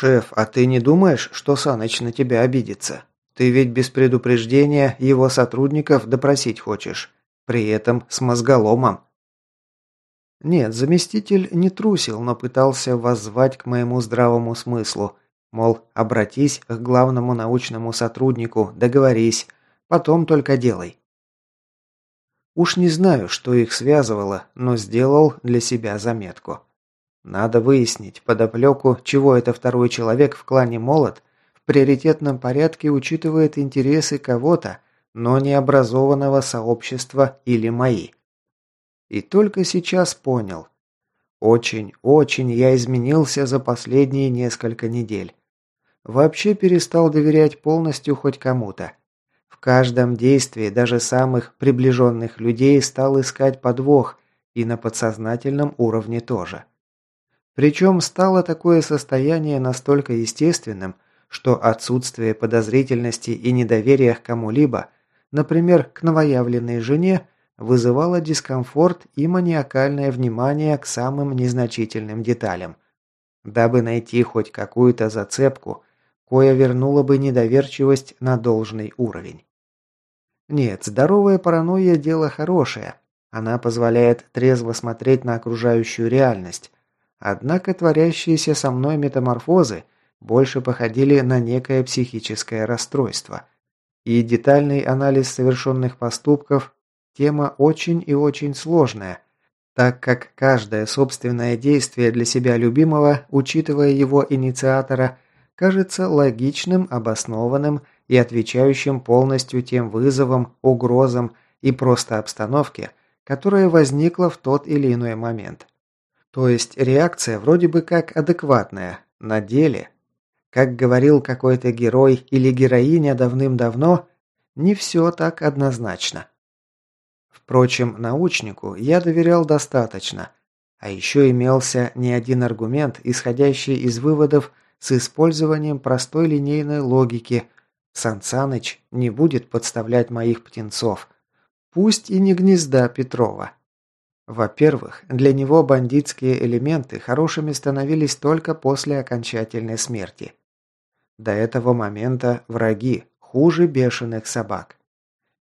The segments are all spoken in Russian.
«Шеф, а ты не думаешь, что Саныч на тебя обидится? Ты ведь без предупреждения его сотрудников допросить хочешь. При этом с мозголомом». Нет, заместитель не трусил, но пытался воззвать к моему здравому смыслу. Мол, обратись к главному научному сотруднику, договорись, потом только делай. Уж не знаю, что их связывало, но сделал для себя заметку. Надо выяснить подоплеку, чего это второй человек в клане Молот в приоритетном порядке учитывает интересы кого-то, но не образованного сообщества или мои. И только сейчас понял. Очень, очень я изменился за последние несколько недель. Вообще перестал доверять полностью хоть кому-то. В каждом действии даже самых приближенных людей стал искать подвох, и на подсознательном уровне тоже. Причем стало такое состояние настолько естественным, что отсутствие подозрительности и недоверия к кому-либо, например, к новоявленной жене, вызывало дискомфорт и маниакальное внимание к самым незначительным деталям. Дабы найти хоть какую-то зацепку, кое вернула бы недоверчивость на должный уровень. Нет, здоровая паранойя – дело хорошее. Она позволяет трезво смотреть на окружающую реальность. Однако творящиеся со мной метаморфозы больше походили на некое психическое расстройство. И детальный анализ совершенных поступков Тема очень и очень сложная, так как каждое собственное действие для себя любимого, учитывая его инициатора, кажется логичным, обоснованным и отвечающим полностью тем вызовам, угрозам и просто обстановке, которая возникла в тот или иной момент. То есть реакция вроде бы как адекватная, на деле. Как говорил какой-то герой или героиня давным-давно, не все так однозначно. Впрочем, научнику я доверял достаточно. А еще имелся не один аргумент, исходящий из выводов с использованием простой линейной логики. Сан Саныч не будет подставлять моих птенцов. Пусть и не гнезда Петрова. Во-первых, для него бандитские элементы хорошими становились только после окончательной смерти. До этого момента враги, хуже бешеных собак.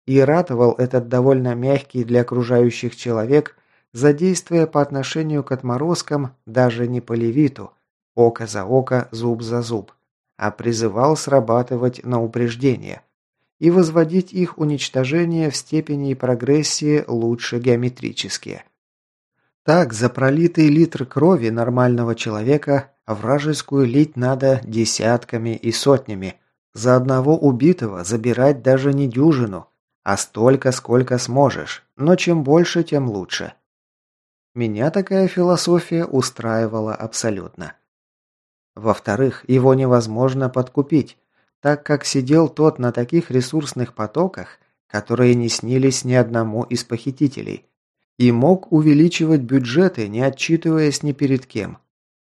И ратовал этот довольно мягкий для окружающих человек за действия по отношению к отморозкам даже не по левиту, око за око, зуб за зуб, а призывал срабатывать на упреждение и возводить их уничтожение в степени и прогрессии лучше геометрические. Так, за пролитый литр крови нормального человека вражескую лить надо десятками и сотнями, за одного убитого забирать даже не дюжину – а столько, сколько сможешь, но чем больше, тем лучше. Меня такая философия устраивала абсолютно. Во-вторых, его невозможно подкупить, так как сидел тот на таких ресурсных потоках, которые не снились ни одному из похитителей, и мог увеличивать бюджеты, не отчитываясь ни перед кем.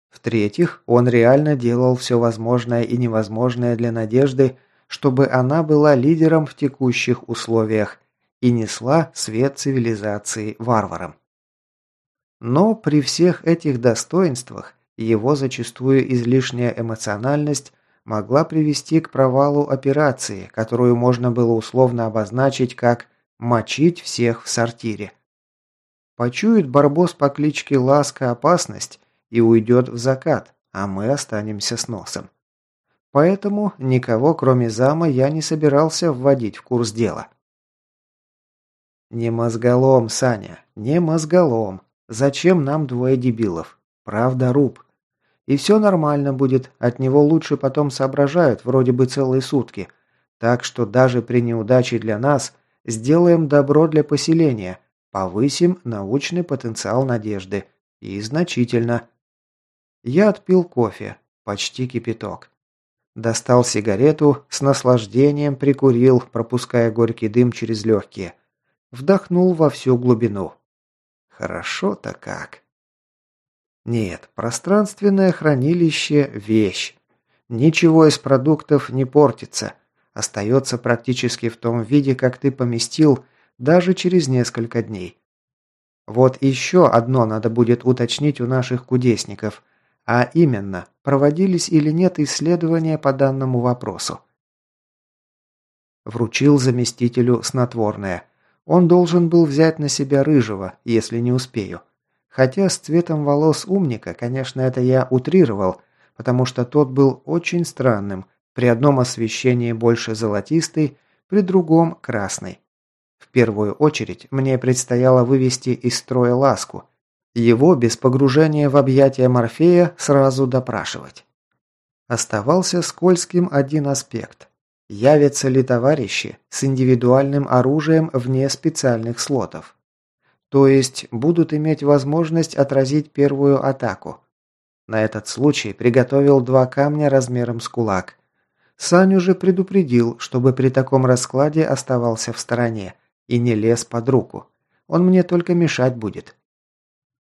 В-третьих, он реально делал все возможное и невозможное для Надежды, чтобы она была лидером в текущих условиях и несла свет цивилизации варварам. Но при всех этих достоинствах его зачастую излишняя эмоциональность могла привести к провалу операции, которую можно было условно обозначить как «мочить всех в сортире». Почует барбос по кличке Ласка опасность и уйдет в закат, а мы останемся с носом. Поэтому никого, кроме зама, я не собирался вводить в курс дела. «Не мозголом, Саня, не мозголом. Зачем нам двое дебилов? Правда, руб. И все нормально будет, от него лучше потом соображают, вроде бы целые сутки. Так что даже при неудаче для нас сделаем добро для поселения, повысим научный потенциал надежды. И значительно». Я отпил кофе, почти кипяток. Достал сигарету, с наслаждением прикурил, пропуская горький дым через легкие. Вдохнул во всю глубину. Хорошо-то как. Нет, пространственное хранилище – вещь. Ничего из продуктов не портится. Остается практически в том виде, как ты поместил, даже через несколько дней. Вот еще одно надо будет уточнить у наших кудесников. А именно, проводились или нет исследования по данному вопросу. Вручил заместителю снотворное. Он должен был взять на себя рыжего, если не успею. Хотя с цветом волос умника, конечно, это я утрировал, потому что тот был очень странным, при одном освещении больше золотистый, при другом – красный. В первую очередь мне предстояло вывести из строя ласку. Его без погружения в объятия Морфея сразу допрашивать. Оставался скользким один аспект. Явятся ли товарищи с индивидуальным оружием вне специальных слотов? То есть будут иметь возможность отразить первую атаку. На этот случай приготовил два камня размером с кулак. Саню же предупредил, чтобы при таком раскладе оставался в стороне и не лез под руку. Он мне только мешать будет.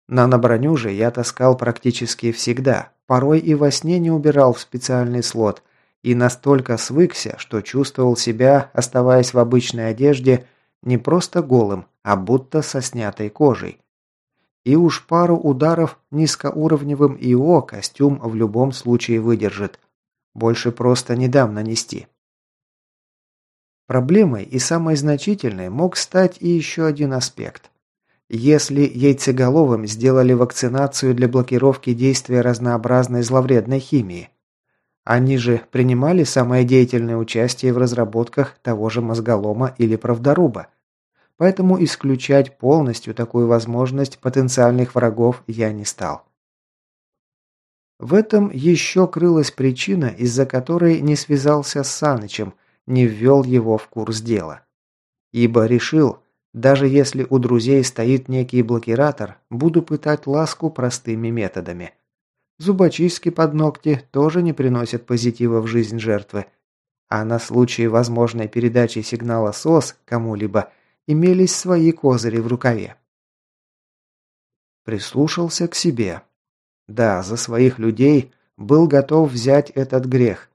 Наноброню же я таскал практически всегда, порой и во сне не убирал в специальный слот, и настолько свыкся, что чувствовал себя, оставаясь в обычной одежде, не просто голым, а будто со снятой кожей. И уж пару ударов низкоуровневым ИО костюм в любом случае выдержит. Больше просто не дам нанести. Проблемой и самой значительной мог стать и еще один аспект. Если яйцеголовым сделали вакцинацию для блокировки действия разнообразной зловредной химии, они же принимали самое деятельное участие в разработках того же мозголома или правдоруба. Поэтому исключать полностью такую возможность потенциальных врагов я не стал. В этом еще крылась причина, из-за которой не связался с Санычем – не ввел его в курс дела. Ибо решил, даже если у друзей стоит некий блокиратор, буду пытать ласку простыми методами. Зубочистки под ногти тоже не приносят позитива в жизнь жертвы. А на случай возможной передачи сигнала СОС кому-либо имелись свои козыри в рукаве. Прислушался к себе. Да, за своих людей был готов взять этот грех.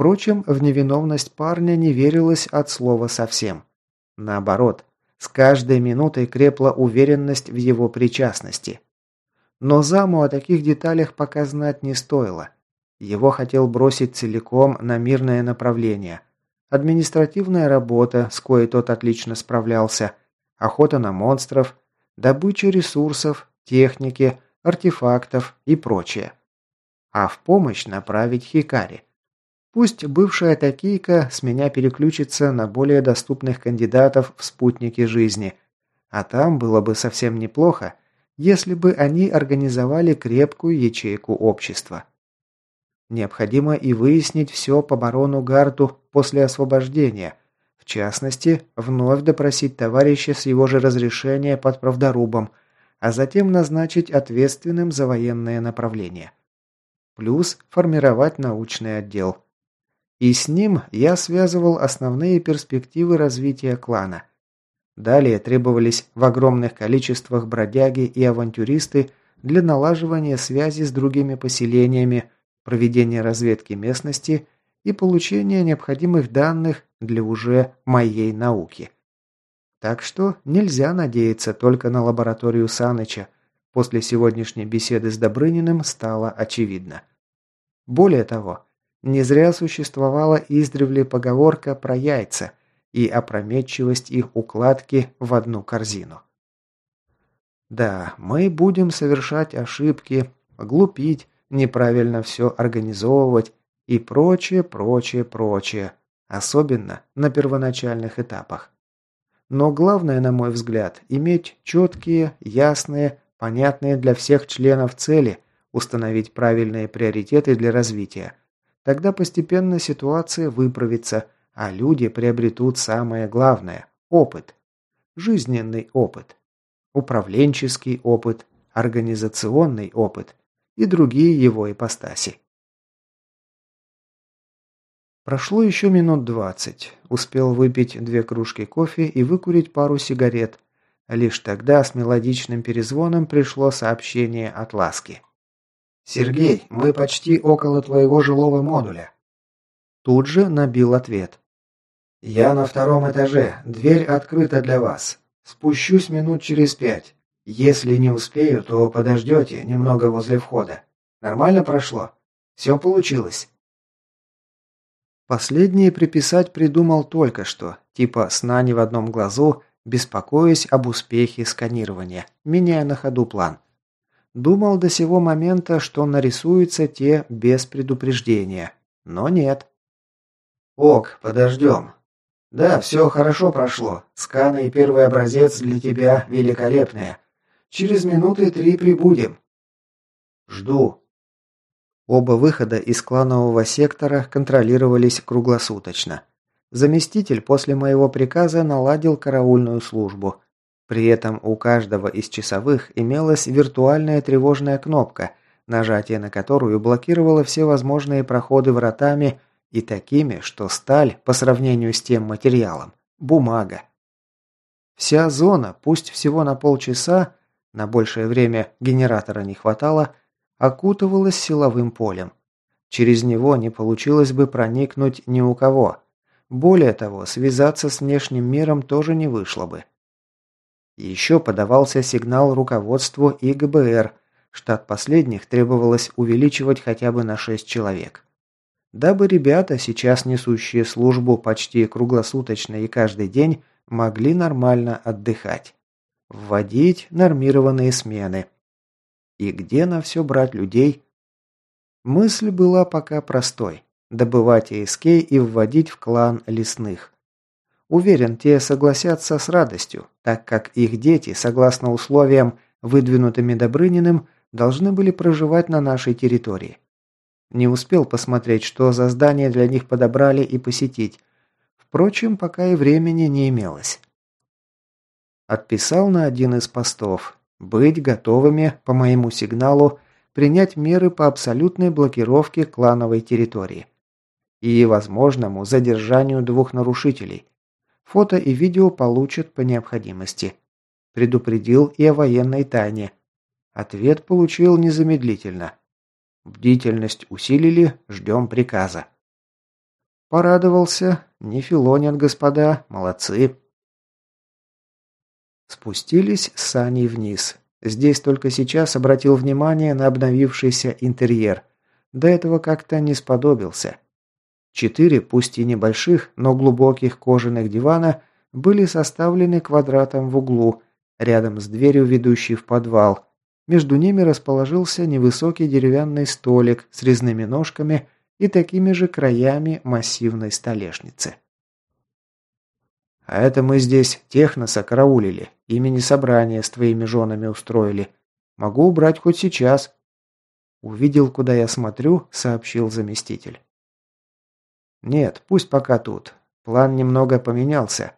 Впрочем, в невиновность парня не верилось от слова совсем. Наоборот, с каждой минутой крепла уверенность в его причастности. Но заму о таких деталях пока знать не стоило. Его хотел бросить целиком на мирное направление. Административная работа, с коей тот отлично справлялся, охота на монстров, добыча ресурсов, техники, артефактов и прочее. А в помощь направить Хикари – Пусть бывшая такийка с меня переключится на более доступных кандидатов в спутники жизни. А там было бы совсем неплохо, если бы они организовали крепкую ячейку общества. Необходимо и выяснить все по барону Гарту после освобождения. В частности, вновь допросить товарища с его же разрешения под правдорубом, а затем назначить ответственным за военное направление. Плюс формировать научный отдел. И с ним я связывал основные перспективы развития клана. Далее требовались в огромных количествах бродяги и авантюристы для налаживания связи с другими поселениями, проведения разведки местности и получения необходимых данных для уже моей науки. Так что нельзя надеяться только на лабораторию Саныча. После сегодняшней беседы с Добрыниным стало очевидно. Более того, не зря существовала издревле поговорка про яйца и опрометчивость их укладки в одну корзину. Да, мы будем совершать ошибки, глупить, неправильно все организовывать и прочее, прочее, прочее, особенно на первоначальных этапах. Но главное, на мой взгляд, иметь четкие, ясные, понятные для всех членов цели, установить правильные приоритеты для развития, Тогда постепенно ситуация выправится, а люди приобретут самое главное – опыт. Жизненный опыт. Управленческий опыт, организационный опыт и другие его ипостаси. Прошло еще минут двадцать. Успел выпить две кружки кофе и выкурить пару сигарет. Лишь тогда с мелодичным перезвоном пришло сообщение от Ласки. «Сергей, мы почти около твоего жилого модуля». Тут же набил ответ. «Я на втором этаже. Дверь открыта для вас. Спущусь минут через пять. Если не успею, то подождете немного возле входа. Нормально прошло? Все получилось?» Последнее приписать придумал только что, типа сна не в одном глазу, беспокоясь об успехе сканирования, меняя на ходу план. Думал до сего момента, что нарисуются те без предупреждения, но нет. «Ок, подождем. Да, все хорошо прошло. Сканы и первый образец для тебя великолепные. Через минуты три прибудем». «Жду», Оба выхода из кланового сектора контролировались круглосуточно. Заместитель после моего приказа наладил караульную службу. При этом у каждого из часовых имелась виртуальная тревожная кнопка, нажатие на которую блокировало все возможные проходы вратами и такими, что сталь, по сравнению с тем материалом, бумага. Вся зона, пусть всего на полчаса, на большее время генератора не хватало, окутывалось силовым полем. Через него не получилось бы проникнуть ни у кого. Более того, связаться с внешним миром тоже не вышло бы. Еще подавался сигнал руководству и ГБР. Штат последних требовалось увеличивать хотя бы на 6 человек. Дабы ребята, сейчас несущие службу почти круглосуточно и каждый день, могли нормально отдыхать. Вводить нормированные смены – и где на все брать людей? Мысль была пока простой. Добывать АСК и вводить в клан лесных. Уверен, те согласятся с радостью, так как их дети, согласно условиям, выдвинутыми Добрыниным, должны были проживать на нашей территории. Не успел посмотреть, что за здание для них подобрали и посетить. Впрочем, пока и времени не имелось. Отписал на один из постов. Быть готовыми, по моему сигналу, принять меры по абсолютной блокировке клановой территории. И возможному задержанию двух нарушителей. Фото и видео получат по необходимости. Предупредил и о военной тайне. Ответ получил незамедлительно. Бдительность усилили, ждем приказа. Порадовался. Не филонят, господа, молодцы. Спустились с Саней вниз. Здесь только сейчас обратил внимание на обновившийся интерьер. До этого как-то не сподобился. Четыре, пусть и небольших, но глубоких кожаных дивана были составлены квадратом в углу, рядом с дверью, ведущей в подвал. Между ними расположился невысокий деревянный столик с резными ножками и такими же краями массивной столешницы. А это мы здесь техноса караулили, имени собрания с твоими женами устроили. Могу убрать хоть сейчас». Увидел, куда я смотрю, сообщил заместитель. «Нет, пусть пока тут. План немного поменялся.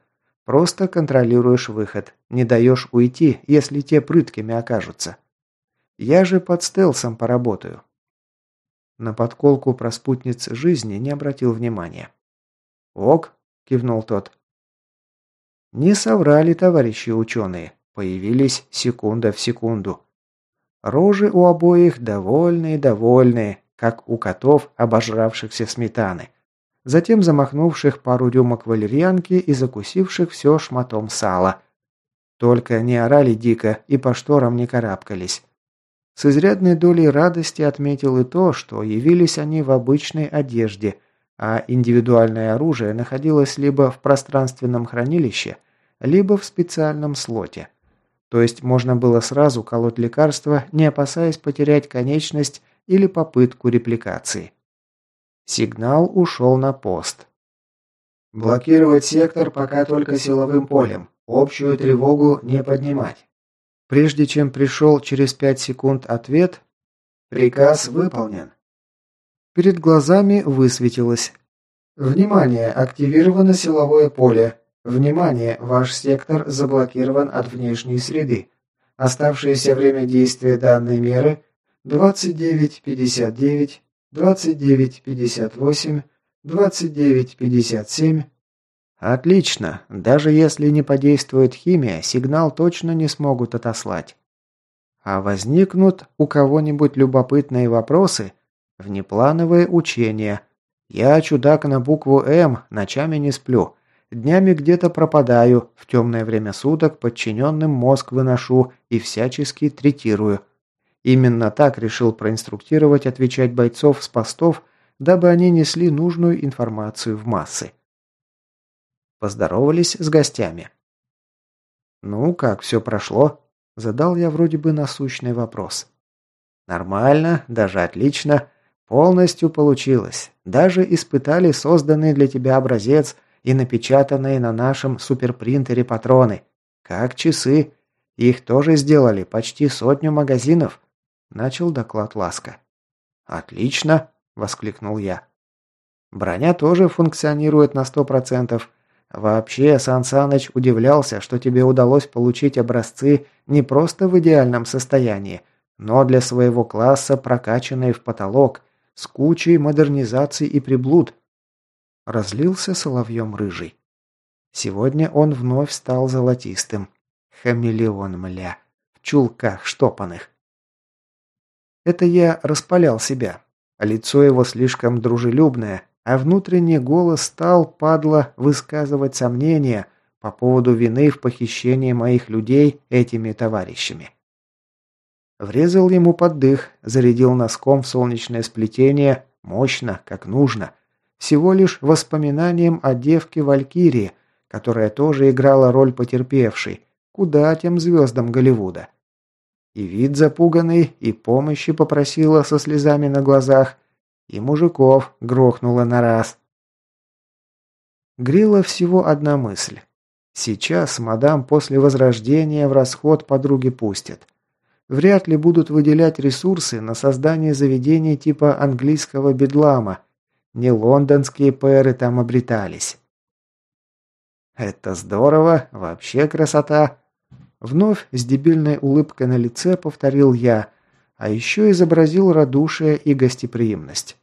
Просто контролируешь выход, не даешь уйти, если те прыткими окажутся. Я же под стелсом поработаю». На подколку про спутниц жизни не обратил внимания. «Ок», – кивнул тот. Не соврали товарищи ученые, появились секунда в секунду. Рожи у обоих довольные-довольные, как у котов, обожравшихся сметаны. Затем замахнувших пару рюмок валерьянки и закусивших все шматом сала. Только не орали дико и по шторам не карабкались. С изрядной долей радости отметил и то, что явились они в обычной одежде – а индивидуальное оружие находилось либо в пространственном хранилище, либо в специальном слоте. То есть можно было сразу колоть лекарства, не опасаясь потерять конечность или попытку репликации. Сигнал ушел на пост. «Блокировать сектор пока только силовым полем. Общую тревогу не поднимать». Прежде чем пришел через пять секунд ответ, «Приказ выполнен». Перед глазами высветилось. «Внимание! Активировано силовое поле. Внимание! Ваш сектор заблокирован от внешней среды. Оставшееся время действия данной меры 29.59, 29.58, 29.57». Отлично. Даже если не подействует химия, сигнал точно не смогут отослать. А возникнут у кого-нибудь любопытные вопросы – Внеплановые учения. Я чудак на букву «М», ночами не сплю. Днями где-то пропадаю, в темное время суток подчиненным мозг выношу и всячески третирую. Именно так решил проинструктировать отвечать бойцов с постов, дабы они несли нужную информацию в массы. Поздоровались с гостями. «Ну, как все прошло?» – задал я вроде бы насущный вопрос. «Нормально, даже отлично. Полностью получилось. Даже испытали созданный для тебя образец и напечатанные на нашем суперпринтере патроны. Как часы. Их тоже сделали почти сотню магазинов. Начал доклад Ласка. «Отлично!» – воскликнул я. «Броня тоже функционирует на сто процентов. Вообще, Сан Саныч удивлялся, что тебе удалось получить образцы не просто в идеальном состоянии, но для своего класса прокачанные в потолок, с кучей модернизаций и приблуд». Разлился соловьем рыжий. Сегодня он вновь стал золотистым. Хамелеон, мля. В чулках штопанных. Это я распалял себя. Лицо его слишком дружелюбное, а внутренний голос стал, падло, высказывать сомнения по поводу вины в похищении моих людей этими товарищами. Врезал ему под дых, зарядил носком в солнечное сплетение, мощно, как нужно, всего лишь воспоминанием о девке Валькирии, которая тоже играла роль потерпевшей, куда тем звездам Голливуда. И вид запуганный, и помощи попросила со слезами на глазах, и мужиков грохнула на раз. Грила всего одна мысль. Сейчас мадам после возрождения в расход подруги пустят. Вряд ли будут выделять ресурсы на создание заведений типа английского бедлама. Не лондонские пэры там обретались. Это здорово, вообще красота. Вновь с дебильной улыбкой на лице повторил я, а еще изобразил радушие и гостеприимность.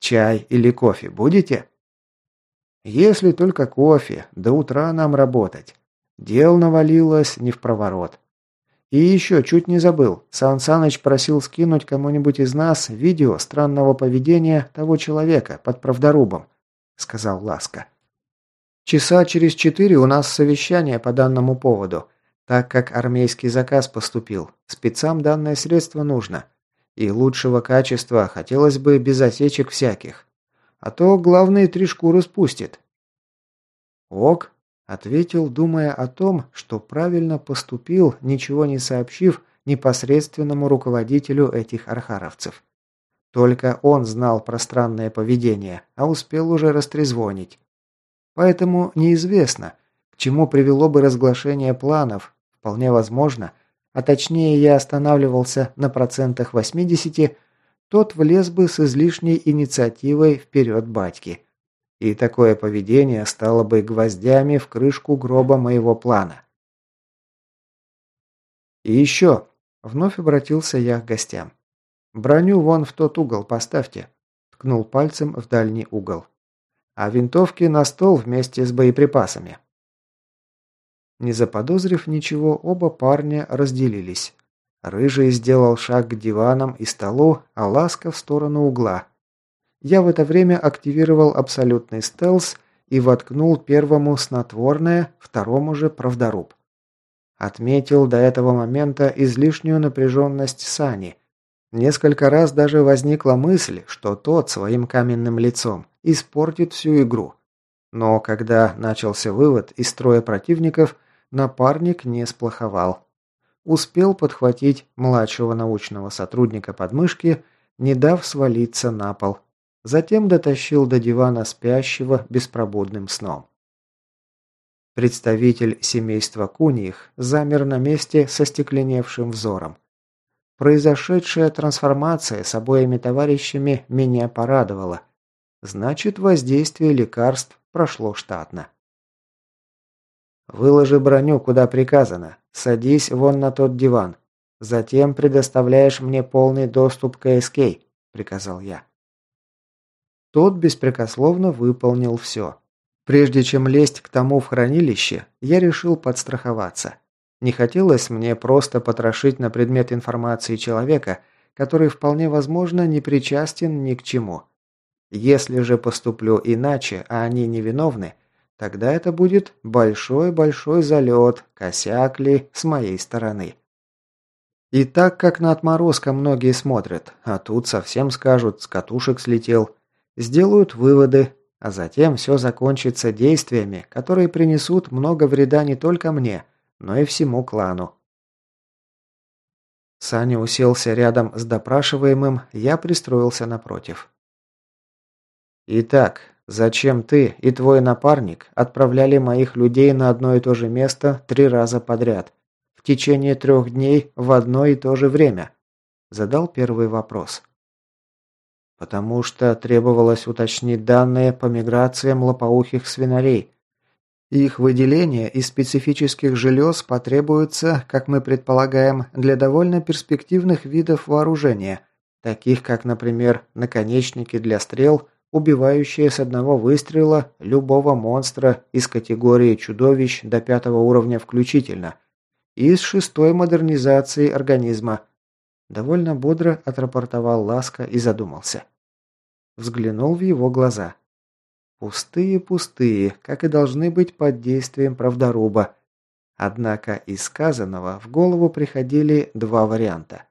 «Чай или кофе будете?» «Если только кофе, до утра нам работать. Дел навалилось не в проворот. И еще чуть не забыл, Сан Саныч просил скинуть кому-нибудь из нас видео странного поведения того человека под правдорубом», — сказал Ласка. «Часа через четыре у нас совещание по данному поводу». Так как армейский заказ поступил, спецам данное средство нужно. И лучшего качества хотелось бы без осечек всяких. А то главные три шкуры спустит. «Ок», — ответил, думая о том, что правильно поступил, ничего не сообщив непосредственному руководителю этих архаровцев. Только он знал про странное поведение, а успел уже растрезвонить. Поэтому неизвестно, к чему привело бы разглашение планов, Вполне возможно, а точнее я останавливался на процентах 80, тот влез бы с излишней инициативой вперед батьки. И такое поведение стало бы гвоздями в крышку гроба моего плана. И еще, вновь обратился я к гостям. Броню вон в тот угол поставьте, ткнул пальцем в дальний угол. А винтовки на стол вместе с боеприпасами. Не заподозрив ничего, оба парня разделились. Рыжий сделал шаг к диванам и столу, а Ласка в сторону угла. Я в это время активировал абсолютный стелс и воткнул первому снотворное, второму же правдоруб. Отметил до этого момента излишнюю напряженность Сани. Несколько раз даже возникла мысль, что тот своим каменным лицом испортит всю игру. Но когда начался вывод из строя противников – напарник не сплоховал. Успел подхватить младшего научного сотрудника под мышки, не дав свалиться на пол. Затем дотащил до дивана спящего беспробудным сном. Представитель семейства Куньих замер на месте со стекленевшим взором. Произошедшая трансформация с обоими товарищами меня порадовала. Значит, воздействие лекарств прошло штатно. Выложи броню, куда приказано. Садись вон на тот диван. Затем предоставляешь мне полный доступ к СК», – приказал я. Тот беспрекословно выполнил все. Прежде чем лезть к тому в хранилище, я решил подстраховаться. Не хотелось мне просто потрошить на предмет информации человека, который вполне возможно не причастен ни к чему. Если же поступлю иначе, а они невиновны – Тогда это будет большой-большой залет, косяк ли, с моей стороны. И так, как на отморозка многие смотрят, а тут совсем скажут, с катушек слетел, сделают выводы, а затем все закончится действиями, которые принесут много вреда не только мне, но и всему клану. Саня уселся рядом с допрашиваемым, я пристроился напротив. «Итак, зачем ты и твой напарник отправляли моих людей на одно и то же место три раза подряд, в течение трех дней в одно и то же время?» Задал первый вопрос потому что требовалось уточнить данные по миграциям лопоухих свинарей. Их выделение из специфических желез потребуется, как мы предполагаем, для довольно перспективных видов вооружения, таких как, например, наконечники для стрел, убивающие с одного выстрела любого монстра из категории чудовищ до пятого уровня включительно, и с шестой модернизацией организма, Довольно бодро отрапортовал Ласка и задумался. Взглянул в его глаза. Пустые-пустые, как и должны быть под действием правдоруба. Однако из сказанного в голову приходили два варианта.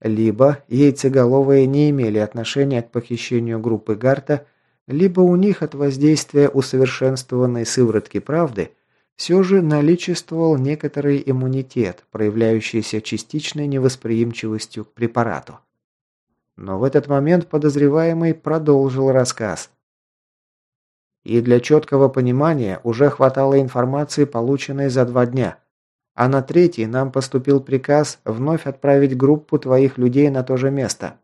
Либо яйцеголовые не имели отношения к похищению группы Гарта, либо у них от воздействия усовершенствованной сыворотки правды все же наличествовал некоторый иммунитет, проявляющийся частичной невосприимчивостью к препарату. Но в этот момент подозреваемый продолжил рассказ. И для четкого понимания уже хватало информации, полученной за два дня. А на третий нам поступил приказ вновь отправить группу твоих людей на то же место.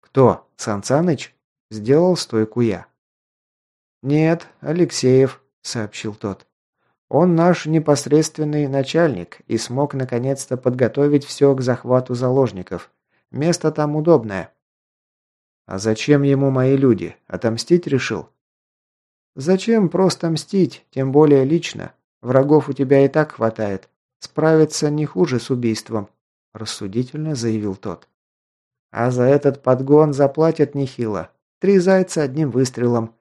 «Кто? Сансаныч?» – сделал стойку я. «Нет, Алексеев», сообщил тот. Он наш непосредственный начальник и смог наконец-то подготовить все к захвату заложников. Место там удобное. А зачем ему мои люди? Отомстить решил? Зачем просто мстить, тем более лично? Врагов у тебя и так хватает. Справиться не хуже с убийством, рассудительно заявил тот. А за этот подгон заплатят нехило. Три зайца одним выстрелом.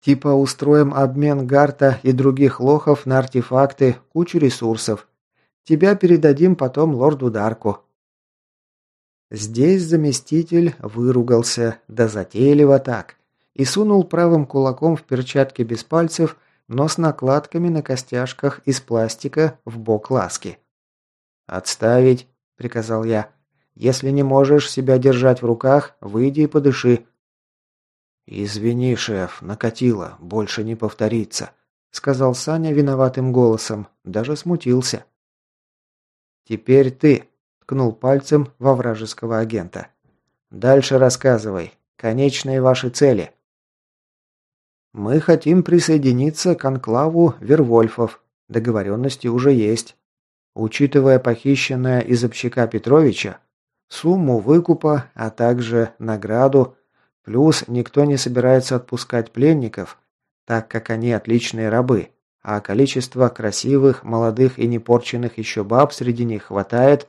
Типа устроим обмен Гарта и других лохов на артефакты, кучу ресурсов. Тебя передадим потом лорду Дарку». Здесь заместитель выругался, да затейливо так, и сунул правым кулаком в перчатке без пальцев, но с накладками на костяшках из пластика в бок ласки. «Отставить», — приказал я. «Если не можешь себя держать в руках, выйди и подыши. «Извини, шеф, накатило, больше не повторится», — сказал Саня виноватым голосом, даже смутился. «Теперь ты», — ткнул пальцем во вражеского агента. «Дальше рассказывай. Конечные ваши цели». «Мы хотим присоединиться к анклаву Вервольфов. Договоренности уже есть. Учитывая похищенное из общака Петровича, сумму выкупа, а также награду, Плюс никто не собирается отпускать пленников, так как они отличные рабы, а количество красивых, молодых и непорченных еще баб среди них хватает,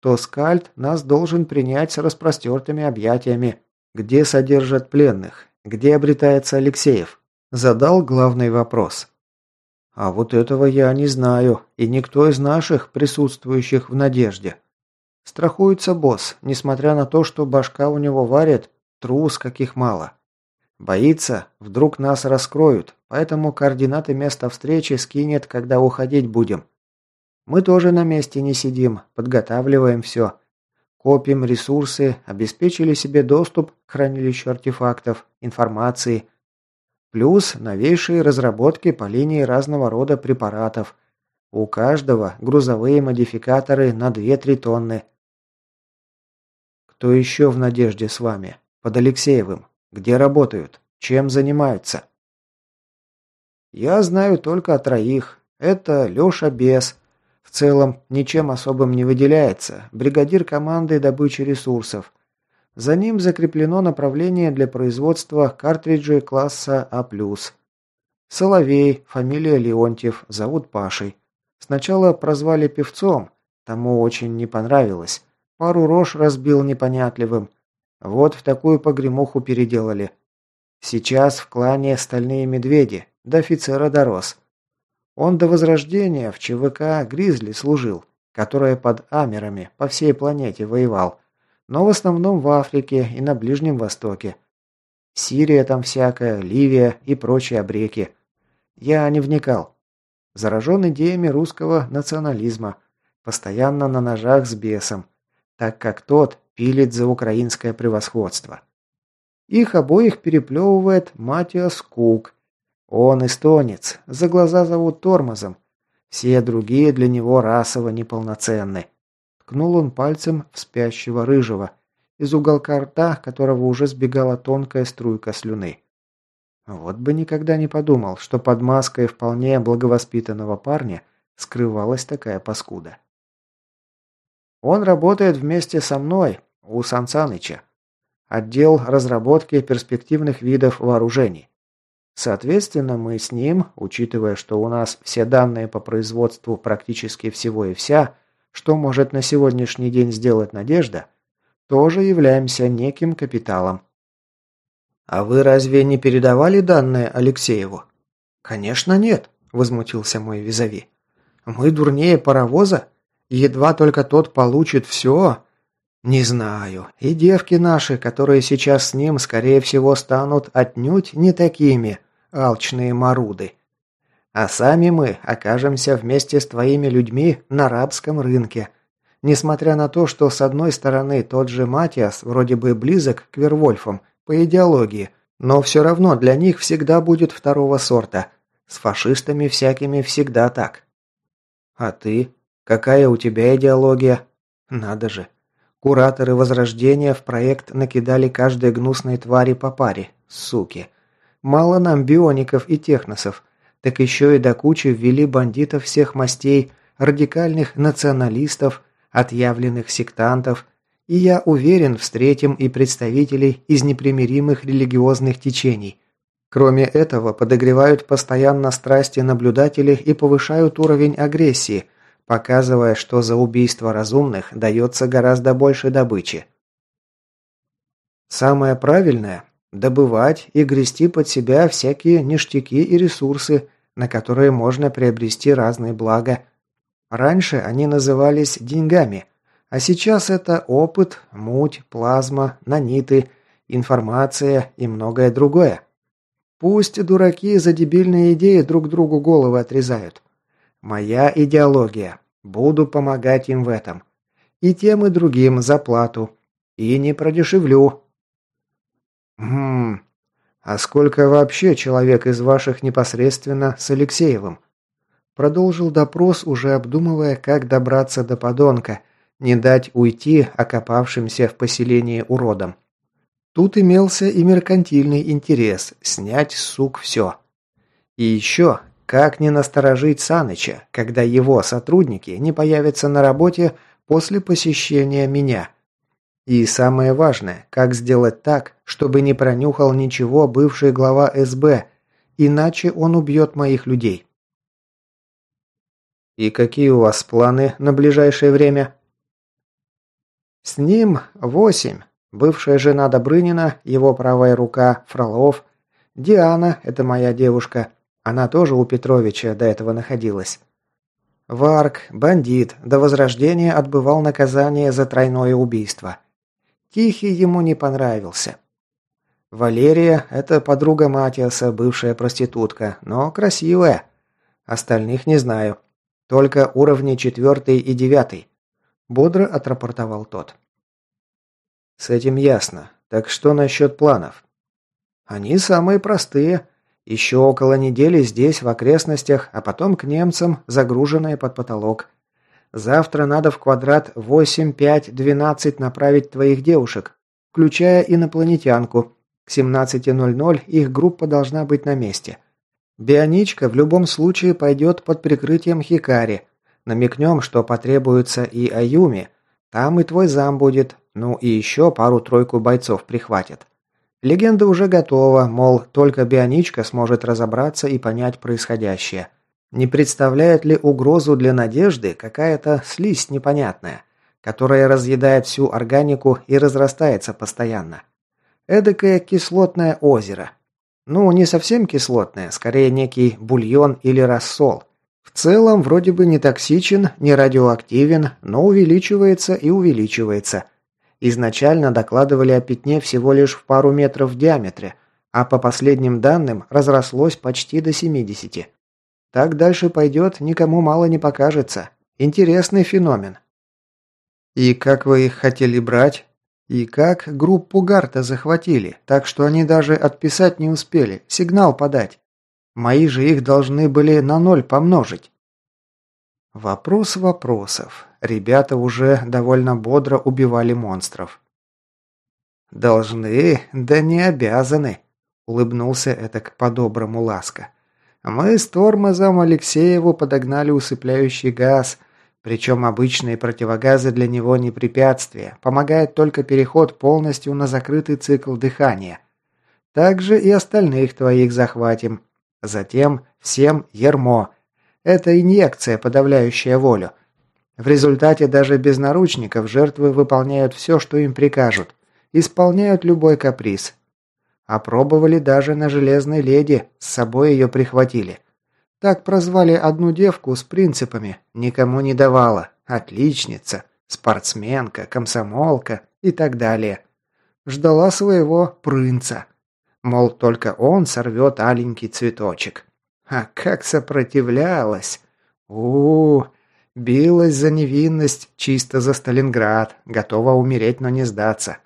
то Скальд нас должен принять с распростертыми объятиями. Где содержат пленных? Где обретается Алексеев? Задал главный вопрос. А вот этого я не знаю, и никто из наших, присутствующих в надежде. Страхуется босс, несмотря на то, что башка у него варит, Трус, каких мало. Боится, вдруг нас раскроют, поэтому координаты места встречи скинет, когда уходить будем. Мы тоже на месте не сидим, подготавливаем все. Копим ресурсы, обеспечили себе доступ к хранилищу артефактов, информации. Плюс новейшие разработки по линии разного рода препаратов. У каждого грузовые модификаторы на 2-3 тонны. Кто еще в надежде с вами? Под Алексеевым. Где работают? Чем занимаются? Я знаю только о троих. Это Леша Бес. В целом, ничем особым не выделяется. Бригадир команды добычи ресурсов. За ним закреплено направление для производства картриджей класса А+. Соловей, фамилия Леонтьев, зовут Пашей. Сначала прозвали певцом, тому очень не понравилось. Пару рож разбил непонятливым. Вот в такую погремуху переделали. Сейчас в клане стальные медведи, до офицера дорос. Он до возрождения в ЧВК Гризли служил. который под Амерами по всей планете воевал, но в основном в Африке и на Ближнем Востоке. Сирия там всякая, Ливия и прочие обреки. Я не вникал. Заражен идеями русского национализма, постоянно на ножах с бесом, так как тот пилит за украинское превосходство. Их обоих переплевывает Матиас Кук. Он эстонец, за глаза зовут Тормозом. Все другие для него расово неполноценны. Ткнул он пальцем в спящего рыжего, из уголка рта которого уже сбегала тонкая струйка слюны. Вот бы никогда не подумал, что под маской вполне благовоспитанного парня скрывалась такая паскуда. Он работает вместе со мной, у Сансаныча. Отдел разработки перспективных видов вооружений. Соответственно, мы с ним, учитывая, что у нас все данные по производству практически всего и вся, что может на сегодняшний день сделать Надежда, тоже являемся неким капиталом. А вы разве не передавали данные Алексееву? Конечно, нет, возмутился мой визави. Мы дурнее паровоза? Едва только тот получит все... Не знаю. И девки наши, которые сейчас с ним, скорее всего, станут отнюдь не такими, алчные маруды. А сами мы окажемся вместе с твоими людьми на рабском рынке. Несмотря на то, что с одной стороны тот же Матиас вроде бы близок к Вервольфам по идеологии, но все равно для них всегда будет второго сорта. С фашистами всякими всегда так. А ты? Какая у тебя идеология? Надо же. Кураторы Возрождения в проект накидали каждой гнусной твари по паре. Суки. Мало нам биоников и техносов. Так еще и до кучи ввели бандитов всех мастей, радикальных националистов, отъявленных сектантов. И я уверен, встретим и представителей из непримиримых религиозных течений. Кроме этого, подогревают постоянно страсти наблюдателей и повышают уровень агрессии – показывая, что за убийство разумных дается гораздо больше добычи. Самое правильное – добывать и грести под себя всякие ништяки и ресурсы, на которые можно приобрести разные блага. Раньше они назывались деньгами, а сейчас это опыт, муть, плазма, наниты, информация и многое другое. Пусть дураки за дебильные идеи друг другу головы отрезают. Моя идеология. Буду помогать им в этом. И тем и другим за плату. И не продешевлю. Хм. А сколько вообще человек из ваших непосредственно с Алексеевым? Продолжил допрос, уже обдумывая, как добраться до подонка, не дать уйти окопавшимся в поселении уродам. Тут имелся и меркантильный интерес – снять сук все. И еще как не насторожить Саныча, когда его сотрудники не появятся на работе после посещения меня? И самое важное, как сделать так, чтобы не пронюхал ничего бывший глава СБ, иначе он убьет моих людей. И какие у вас планы на ближайшее время? С ним восемь. Бывшая жена Добрынина, его правая рука Фролов, Диана, это моя девушка, она тоже у Петровича до этого находилась. Варк, бандит, до возрождения отбывал наказание за тройное убийство. Тихий ему не понравился. Валерия – это подруга Матиаса, бывшая проститутка, но красивая. Остальных не знаю. Только уровни четвертый и девятый. Бодро отрапортовал тот. С этим ясно. Так что насчет планов? Они самые простые. Еще около недели здесь, в окрестностях, а потом к немцам, загруженные под потолок. Завтра надо в квадрат 8-5-12 направить твоих девушек, включая инопланетянку. К 17.00 их группа должна быть на месте. Бионичка в любом случае пойдет под прикрытием Хикари. Намекнем, что потребуется и Аюми. Там и твой зам будет, ну и еще пару-тройку бойцов прихватит. Легенда уже готова, мол, только Бионичка сможет разобраться и понять происходящее. Не представляет ли угрозу для Надежды какая-то слизь непонятная, которая разъедает всю органику и разрастается постоянно? Эдакое кислотное озеро. Ну, не совсем кислотное, скорее некий бульон или рассол. В целом вроде бы не токсичен, не радиоактивен, но увеличивается и увеличивается. Изначально докладывали о пятне всего лишь в пару метров в диаметре, а по последним данным разрослось почти до 70. Так дальше пойдет, никому мало не покажется. Интересный феномен. И как вы их хотели брать? И как группу Гарта захватили, так что они даже отписать не успели, сигнал подать. Мои же их должны были на ноль помножить. Вопрос вопросов. Ребята уже довольно бодро убивали монстров. «Должны, да не обязаны», — улыбнулся этак по-доброму ласка. «Мы с тормозом Алексееву подогнали усыпляющий газ, причем обычные противогазы для него не препятствие, помогает только переход полностью на закрытый цикл дыхания. Также и остальных твоих захватим. Затем всем ермо. Это инъекция, подавляющая волю. В результате даже без наручников жертвы выполняют все, что им прикажут. Исполняют любой каприз. Опробовали даже на железной леди, с собой ее прихватили. Так прозвали одну девку с принципами, никому не давала, отличница, спортсменка, комсомолка и так далее. Ждала своего принца. Мол, только он сорвет аленький цветочек. А как сопротивлялась! у, -у, -у Билась за невинность, чисто за Сталинград, готова умереть, но не сдаться.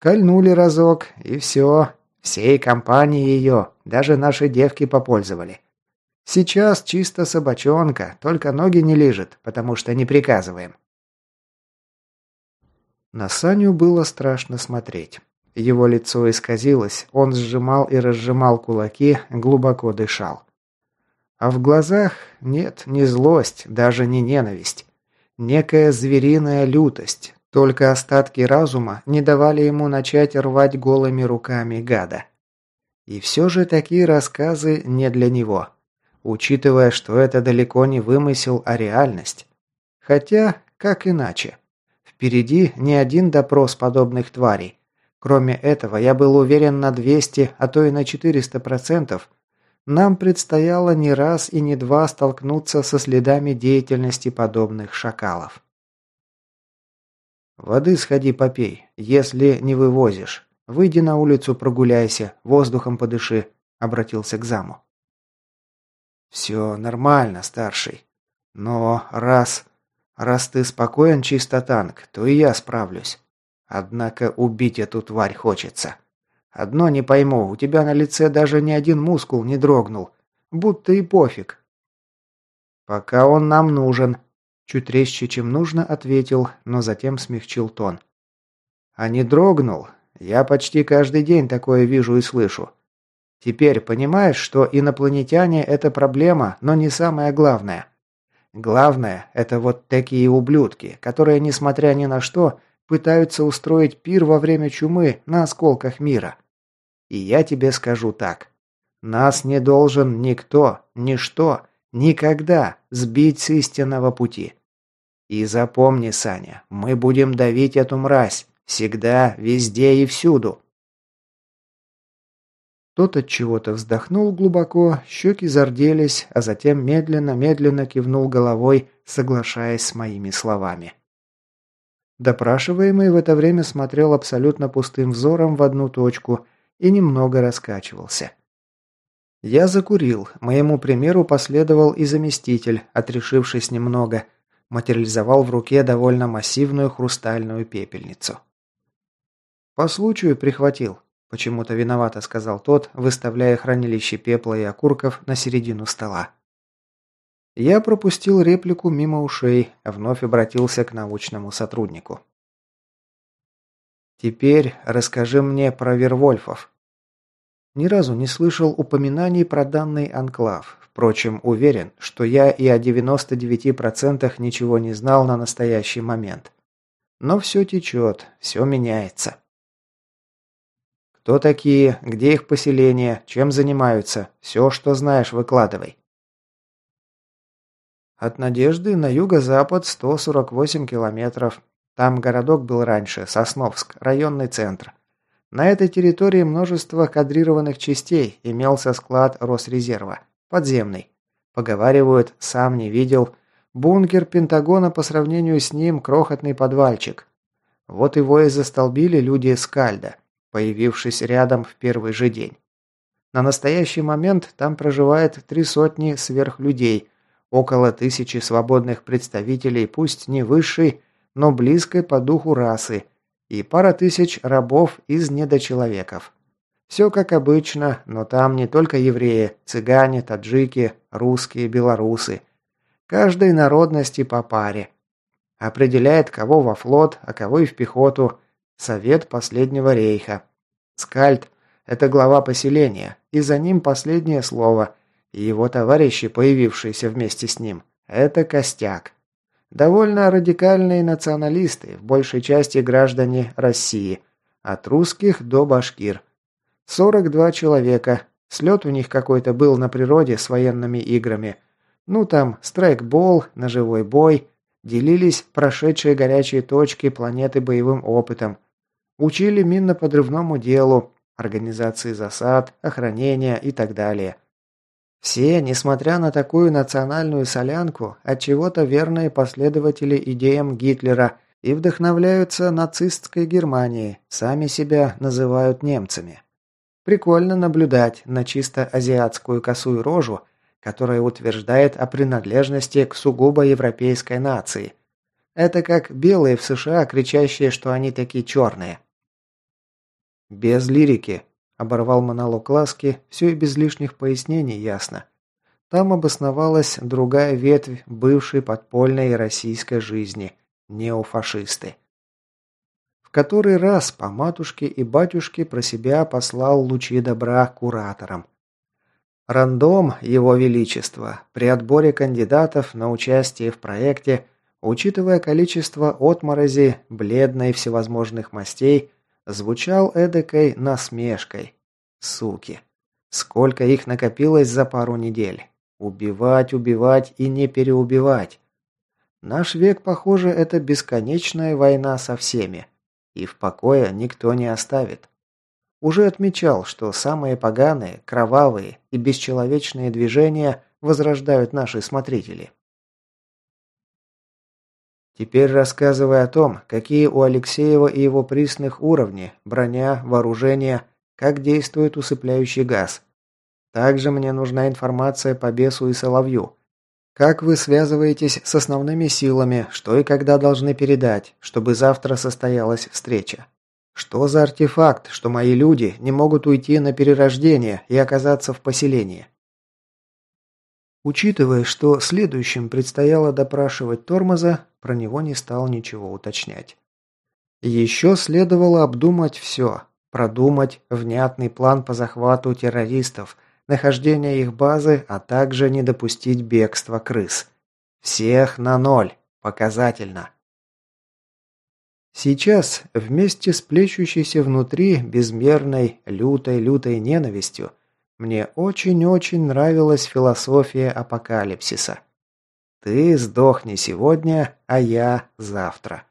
Кольнули разок, и все. Всей компании ее, даже наши девки попользовали. Сейчас чисто собачонка, только ноги не лежит, потому что не приказываем. На Саню было страшно смотреть. Его лицо исказилось, он сжимал и разжимал кулаки, глубоко дышал. А в глазах нет ни злость, даже не ненависть. Некая звериная лютость. Только остатки разума не давали ему начать рвать голыми руками гада. И все же такие рассказы не для него учитывая, что это далеко не вымысел, а реальность. Хотя, как иначе? Впереди не один допрос подобных тварей. Кроме этого, я был уверен на 200, а то и на 400%. Нам предстояло не раз и не два столкнуться со следами деятельности подобных шакалов. «Воды сходи попей, если не вывозишь. Выйди на улицу прогуляйся, воздухом подыши», — обратился к заму. «Все нормально, старший. Но раз... Раз ты спокоен, чисто танк, то и я справлюсь. Однако убить эту тварь хочется. Одно не пойму, у тебя на лице даже ни один мускул не дрогнул. Будто и пофиг». «Пока он нам нужен», — чуть резче, чем нужно, ответил, но затем смягчил тон. «А не дрогнул? Я почти каждый день такое вижу и слышу. Теперь понимаешь, что инопланетяне – это проблема, но не самое главное. Главное – это вот такие ублюдки, которые, несмотря ни на что, пытаются устроить пир во время чумы на осколках мира. И я тебе скажу так. Нас не должен никто, ничто, никогда сбить с истинного пути. И запомни, Саня, мы будем давить эту мразь. Всегда, везде и всюду. Тот от чего-то вздохнул глубоко, щеки зарделись, а затем медленно-медленно кивнул головой, соглашаясь с моими словами. Допрашиваемый в это время смотрел абсолютно пустым взором в одну точку и немного раскачивался. Я закурил, моему примеру последовал и заместитель, отрешившись немного, материализовал в руке довольно массивную хрустальную пепельницу. По случаю прихватил, Почему-то виновато сказал тот, выставляя хранилище пепла и окурков на середину стола. Я пропустил реплику мимо ушей, вновь обратился к научному сотруднику. «Теперь расскажи мне про Вервольфов». Ни разу не слышал упоминаний про данный анклав. Впрочем, уверен, что я и о 99% ничего не знал на настоящий момент. Но все течет, все меняется. Кто такие, где их поселение, чем занимаются, все, что знаешь, выкладывай. От Надежды на юго-запад 148 километров. Там городок был раньше, Сосновск, районный центр. На этой территории множество кадрированных частей, имелся склад Росрезерва, подземный. Поговаривают, сам не видел. Бункер Пентагона по сравнению с ним крохотный подвальчик. Вот его и застолбили люди Скальда, появившись рядом в первый же день. На настоящий момент там проживает три сотни сверхлюдей, около тысячи свободных представителей, пусть не высшей, но близкой по духу расы, и пара тысяч рабов из недочеловеков. Все как обычно, но там не только евреи, цыгане, таджики, русские, белорусы. Каждой народности по паре. Определяет, кого во флот, а кого и в пехоту. Совет последнего рейха. Скальд – это глава поселения, и за ним последнее слово. И его товарищи, появившиеся вместе с ним – это костяк. Довольно радикальные националисты, в большей части граждане России. От русских до башкир. 42 человека. Слет у них какой-то был на природе с военными играми. Ну там, страйкбол, ножевой бой – Делились прошедшие горячие точки планеты боевым опытом. Учили минно-подрывному делу, организации засад, охранения и так далее. Все, несмотря на такую национальную солянку, от чего то верные последователи идеям Гитлера и вдохновляются нацистской Германией, сами себя называют немцами. Прикольно наблюдать на чисто азиатскую косую рожу – которая утверждает о принадлежности к сугубо европейской нации. Это как белые в США, кричащие, что они такие черные. «Без лирики», – оборвал монолог Ласки, все и без лишних пояснений ясно. Там обосновалась другая ветвь бывшей подпольной российской жизни – неофашисты. В который раз по матушке и батюшке про себя послал лучи добра кураторам – Рандом Его Величества при отборе кандидатов на участие в проекте, учитывая количество отморози, бледной всевозможных мастей, звучал эдакой насмешкой. Суки. Сколько их накопилось за пару недель. Убивать, убивать и не переубивать. Наш век, похоже, это бесконечная война со всеми. И в покое никто не оставит. Уже отмечал, что самые поганые, кровавые и бесчеловечные движения возрождают наши смотрители. Теперь рассказывай о том, какие у Алексеева и его присных уровни, броня, вооружение, как действует усыпляющий газ. Также мне нужна информация по бесу и соловью. Как вы связываетесь с основными силами, что и когда должны передать, чтобы завтра состоялась встреча. Что за артефакт, что мои люди не могут уйти на перерождение и оказаться в поселении? Учитывая, что следующим предстояло допрашивать тормоза, про него не стал ничего уточнять. Еще следовало обдумать все, продумать внятный план по захвату террористов, нахождение их базы, а также не допустить бегства крыс. Всех на ноль. Показательно. Сейчас, вместе с плещущейся внутри безмерной, лютой-лютой ненавистью, мне очень-очень нравилась философия апокалипсиса. Ты сдохни сегодня, а я завтра.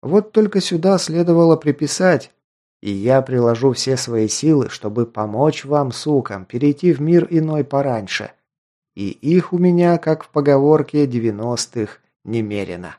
Вот только сюда следовало приписать, и я приложу все свои силы, чтобы помочь вам, сукам, перейти в мир иной пораньше. И их у меня, как в поговорке девяностых, немерено.